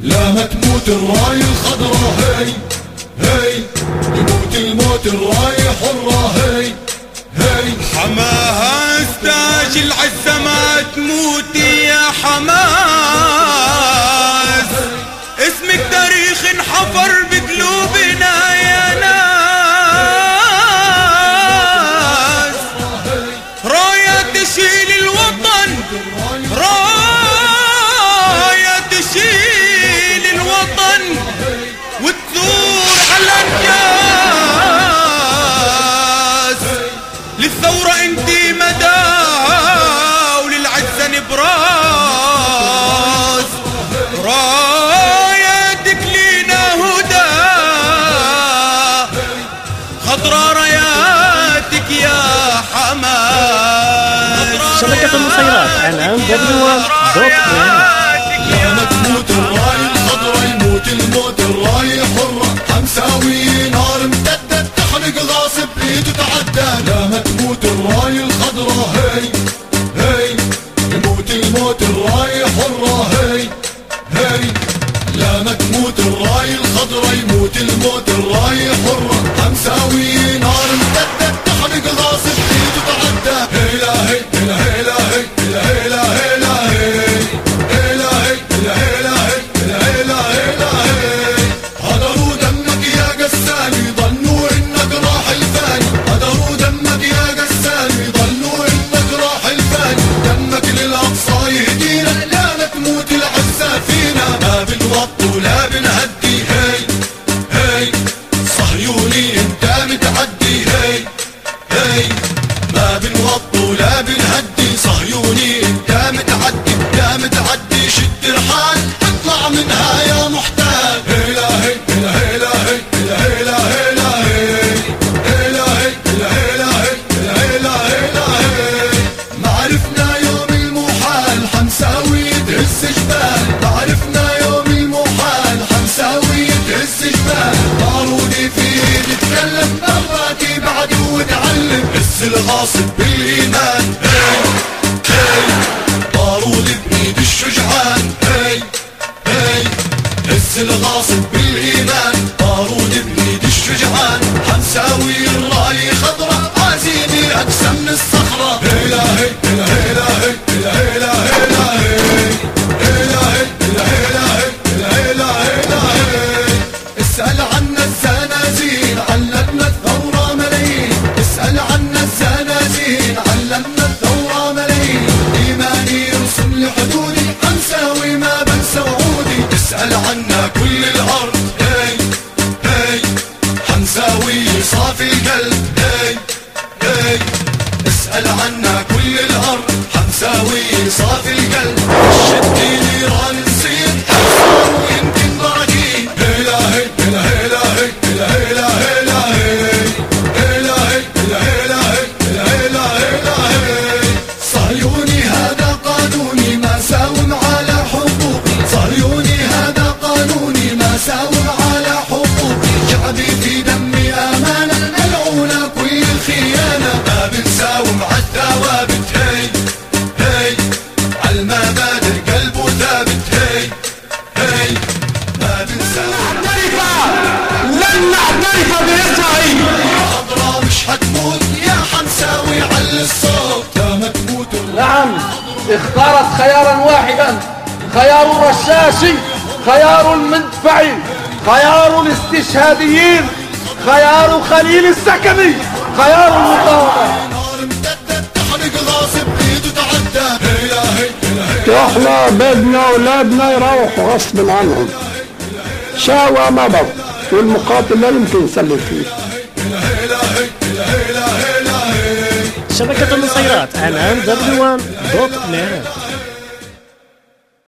لا ما تموت الراي الخضرا هي هي. يموت الموت الراي حرة هي هي. حماها استاج العزة ما تموتي يا حماس. اسمك تاريخ انحفر خضرا راياتك يا حماس شبكة المسيرات عنان دبليو دوت لا ما تموت الراي الخضرا يموت الموت الراي حرة. حمساوي نار امتدت تحرق غاصب ايد تعدى لا ما تموت الراي الخضرا هي هي. يموت الموت الراي لا ما تموت الراي الخضرا يموت الموت الراي حرة حمساوي هز الغاصب بالإيمان. هي هي بارود بإيد الشجعان. هي هي هز الغاصب بالإيمان. بارود بإيد الشجعان. حنساوي الرأي خضرة عزيمي أقسم من الصخرة. هلا عنا كل الأرض. بنساوم لن نعترف بإسرائيل مش يا حنساوي على الصوت نعم اختارت خيارا واحدا خيار الرشاشي خيار المدفعي خيار الاستشهاديين خيار خليل السكني خيار المقاومة إحنا بدنا اولادنا يروحوا غصب عنهم. شاوى مضى. والمقاتل لا يمكن يسلم فيه. شبكة المسيرات عنان دبليو دوت نت.